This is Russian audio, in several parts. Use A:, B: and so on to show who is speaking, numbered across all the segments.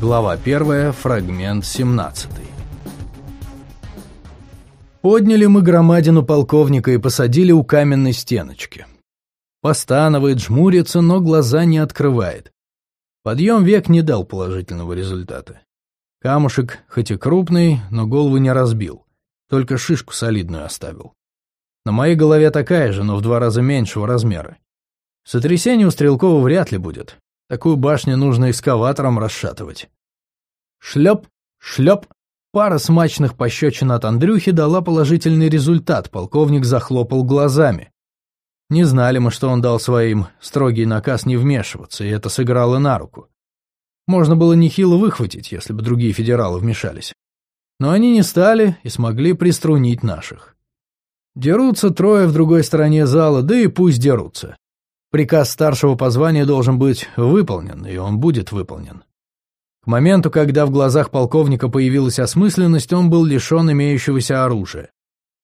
A: Глава 1, фрагмент 17. Подняли мы громадину полковника и посадили у каменной стеночки. Постанывает, жмурится, но глаза не открывает. Подъем век не дал положительного результата. Камушек, хоть и крупный, но голову не разбил, только шишку солидную оставил. На моей голове такая же, но в два раза меньшего размера. Сотрясение у Стрелкова вряд ли будет. Такую башню нужно экскаватором расшатывать. Шлеп, шлеп. Пара смачных пощечин от Андрюхи дала положительный результат, полковник захлопал глазами. Не знали мы, что он дал своим строгий наказ не вмешиваться, и это сыграло на руку. Можно было нехило выхватить, если бы другие федералы вмешались. Но они не стали и смогли приструнить наших. Дерутся трое в другой стороне зала, да и пусть дерутся. Приказ старшего по званию должен быть выполнен, и он будет выполнен. К моменту, когда в глазах полковника появилась осмысленность, он был лишен имеющегося оружия.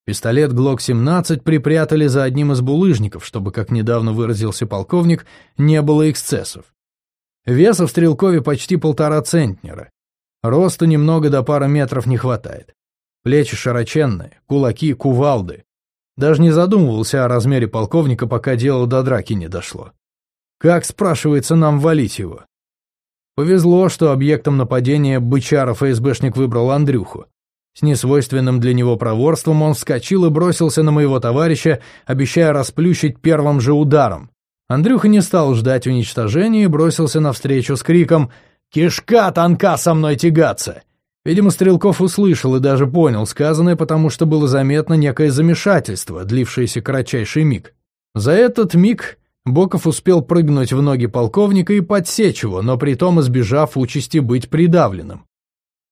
A: Пистолет ГЛОК-17 припрятали за одним из булыжников, чтобы, как недавно выразился полковник, не было эксцессов. Веса в Стрелкове почти полтора центнера. Росту немного до пары метров не хватает. Плечи широченные, кулаки, кувалды. Даже не задумывался о размере полковника, пока дело до драки не дошло. Как, спрашивается, нам валить его? Повезло, что объектом нападения бычара ФСБшник выбрал Андрюху. С несвойственным для него проворством он вскочил и бросился на моего товарища, обещая расплющить первым же ударом. Андрюха не стал ждать уничтожения и бросился навстречу с криком «Кишка тонка со мной тягаться!». Видимо, Стрелков услышал и даже понял сказанное, потому что было заметно некое замешательство, длившееся кратчайший миг. За этот миг Боков успел прыгнуть в ноги полковника и подсечь его, но при том избежав участи быть придавленным.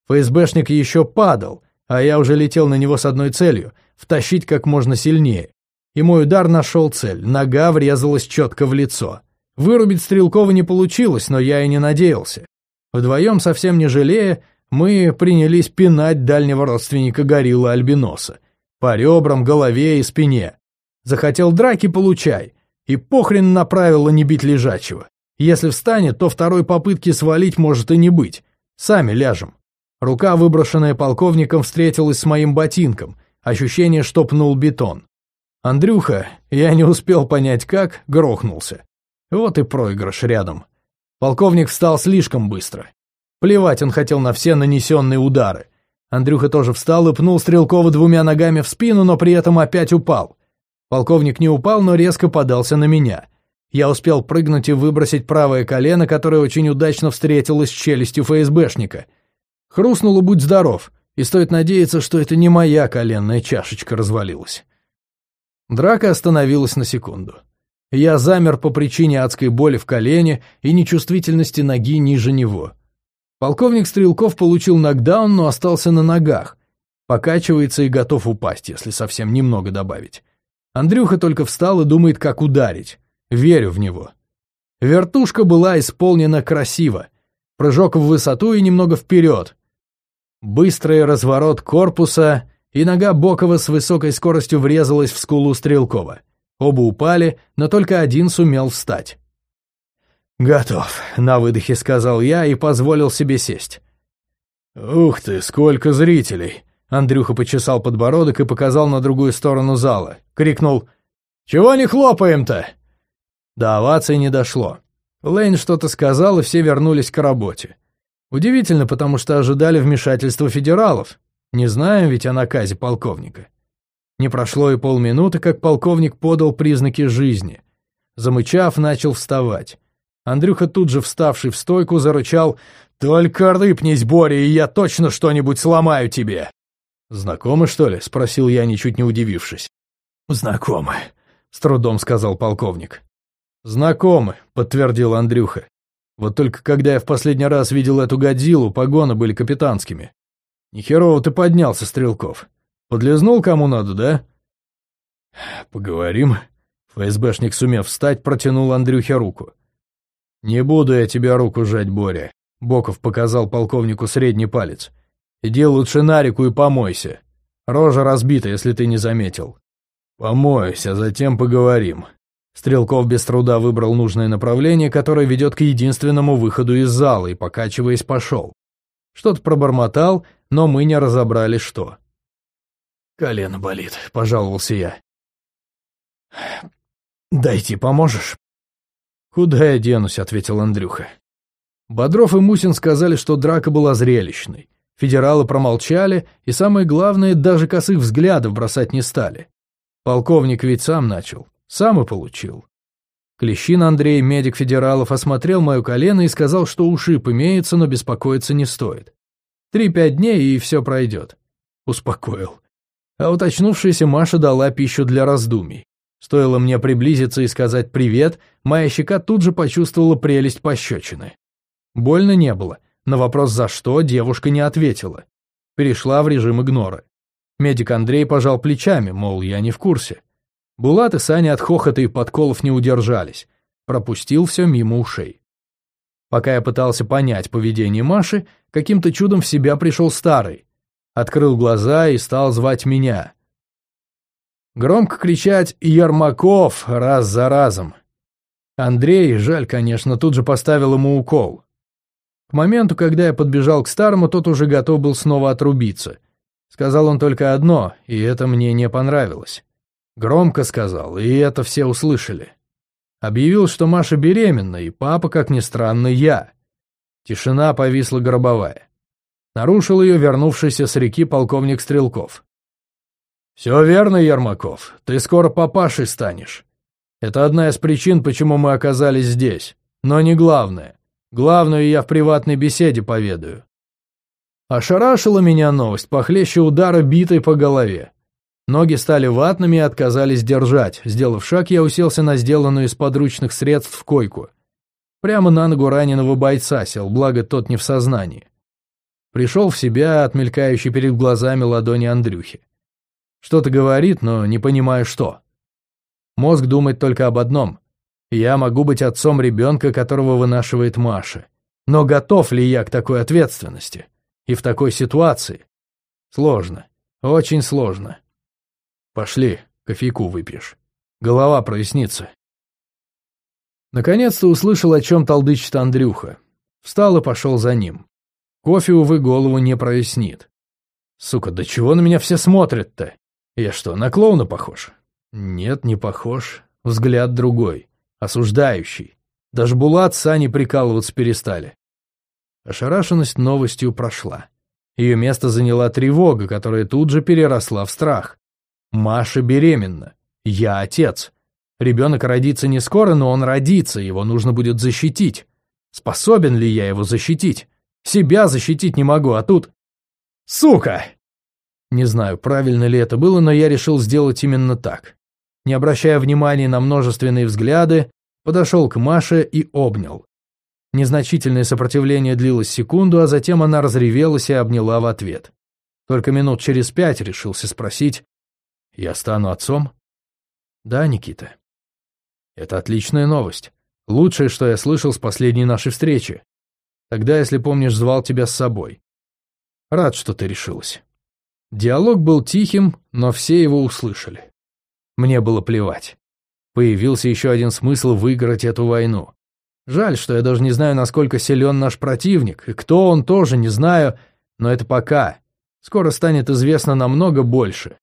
A: ФСБшник еще падал, а я уже летел на него с одной целью — втащить как можно сильнее. И мой удар нашел цель, нога врезалась четко в лицо. Вырубить Стрелкова не получилось, но я и не надеялся. Вдвоем, совсем не жалея, мы принялись пинать дальнего родственника гориллы Альбиноса. По ребрам, голове и спине. Захотел драки — получай. И похрен на правило не бить лежачего. Если встанет, то второй попытки свалить может и не быть. Сами ляжем. Рука, выброшенная полковником, встретилась с моим ботинком. Ощущение, что пнул бетон. Андрюха, я не успел понять как, грохнулся. Вот и проигрыш рядом. Полковник встал слишком быстро. Плевать он хотел на все нанесенные удары. Андрюха тоже встал и пнул Стрелкова двумя ногами в спину, но при этом опять упал. Полковник не упал, но резко подался на меня. Я успел прыгнуть и выбросить правое колено, которое очень удачно встретилось с челюстью ФСБшника. Хрустнуло «Будь здоров», и стоит надеяться, что это не моя коленная чашечка развалилась. Драка остановилась на секунду. Я замер по причине адской боли в колене и нечувствительности ноги ниже него. Полковник Стрелков получил нокдаун, но остался на ногах. Покачивается и готов упасть, если совсем немного добавить. Андрюха только встал и думает, как ударить. Верю в него. Вертушка была исполнена красиво. Прыжок в высоту и немного вперед. Быстрый разворот корпуса, и нога Бокова с высокой скоростью врезалась в скулу Стрелкова. Оба упали, но только один сумел встать. «Готов», — на выдохе сказал я и позволил себе сесть. «Ух ты, сколько зрителей!» Андрюха почесал подбородок и показал на другую сторону зала. Крикнул «Чего не хлопаем-то?» До овации не дошло. Лейн что-то сказал, и все вернулись к работе. Удивительно, потому что ожидали вмешательства федералов. Не знаем ведь о наказе полковника. Не прошло и полминуты, как полковник подал признаки жизни. Замычав, начал вставать. Андрюха тут же, вставший в стойку, зарычал «Только рыпнись, Боря, и я точно что-нибудь сломаю тебе!» «Знакомы, что ли?» — спросил я, ничуть не удивившись. «Знакомы», — с трудом сказал полковник. «Знакомы», — подтвердил Андрюха. «Вот только когда я в последний раз видел эту годзиллу, погоны были капитанскими. Нехерово ты поднялся, Стрелков. Подлизнул кому надо, да?» «Поговорим». ФСБшник, сумев встать, протянул Андрюхе руку. «Не буду я тебя руку жать, Боря», — Боков показал полковнику средний палец. Иди лучше на реку и помойся. Рожа разбита, если ты не заметил. Помойся, затем поговорим. Стрелков без труда выбрал нужное направление, которое ведет к единственному выходу из зала, и, покачиваясь, пошел. Что-то пробормотал, но мы не разобрали, что. «Колено болит», — пожаловался я. «Дойти поможешь?» «Куда я денусь?» — ответил Андрюха. Бодров и Мусин сказали, что драка была зрелищной. Федералы промолчали, и самое главное, даже косых взглядов бросать не стали. Полковник ведь сам начал. Сам и получил. Клещин Андрей, медик федералов, осмотрел мое колено и сказал, что ушиб имеется, но беспокоиться не стоит. Три-пять дней, и все пройдет. Успокоил. А уточнувшаяся Маша дала пищу для раздумий. Стоило мне приблизиться и сказать «привет», моя щека тут же почувствовала прелесть пощечины. Больно не было. На вопрос «за что» девушка не ответила. Перешла в режим игнора. Медик Андрей пожал плечами, мол, я не в курсе. Булат и Саня от хохота и подколов не удержались. Пропустил все мимо ушей. Пока я пытался понять поведение Маши, каким-то чудом в себя пришел старый. Открыл глаза и стал звать меня. Громко кричать «Ермаков!» раз за разом. Андрей, жаль, конечно, тут же поставил ему укол. К моменту, когда я подбежал к старому, тот уже готов был снова отрубиться. Сказал он только одно, и это мне не понравилось. Громко сказал, и это все услышали. Объявил, что Маша беременна, и папа, как ни странно, я. Тишина повисла гробовая. Нарушил ее вернувшийся с реки полковник Стрелков. «Все верно, Ермаков, ты скоро папашей станешь. Это одна из причин, почему мы оказались здесь. Но не главное. Главную я в приватной беседе поведаю». Ошарашила меня новость, похлеще удара битой по голове. Ноги стали ватными и отказались держать. Сделав шаг, я уселся на сделанную из подручных средств койку. Прямо на ногу раненого бойца сел, благо тот не в сознании. Пришел в себя от мелькающей перед глазами ладони Андрюхи. Что-то говорит, но не понимаю что. Мозг думает только об одном. Я могу быть отцом ребенка, которого вынашивает Маша. Но готов ли я к такой ответственности? И в такой ситуации? Сложно. Очень сложно. Пошли, кофейку выпьешь. Голова прояснится. Наконец-то услышал, о чем толдычит Андрюха. Встал и пошел за ним. Кофе, увы, голову не прояснит. Сука, да чего на меня все смотрят-то? Я что, на клоуна похож? Нет, не похож. Взгляд другой. Осуждающий. Даже Булат с Аней прикалываться перестали. Ошарашенность новостью прошла. Ее место заняла тревога, которая тут же переросла в страх. Маша беременна. Я отец. Ребенок родится не скоро, но он родится, его нужно будет защитить. Способен ли я его защитить? Себя защитить не могу, а тут... Сука! Не знаю, правильно ли это было, но я решил сделать именно так. Не обращая внимания на множественные взгляды, подошел к Маше и обнял. Незначительное сопротивление длилось секунду, а затем она разревелась и обняла в ответ. Только минут через пять решился спросить, я стану отцом? Да, Никита. Это отличная новость. Лучшее, что я слышал с последней нашей встречи. Тогда, если помнишь, звал тебя с собой. Рад, что ты решилась. Диалог был тихим, но все его услышали. Мне было плевать. Появился еще один смысл выиграть эту войну. Жаль, что я даже не знаю, насколько силен наш противник, и кто он тоже не знаю, но это пока. Скоро станет известно намного больше.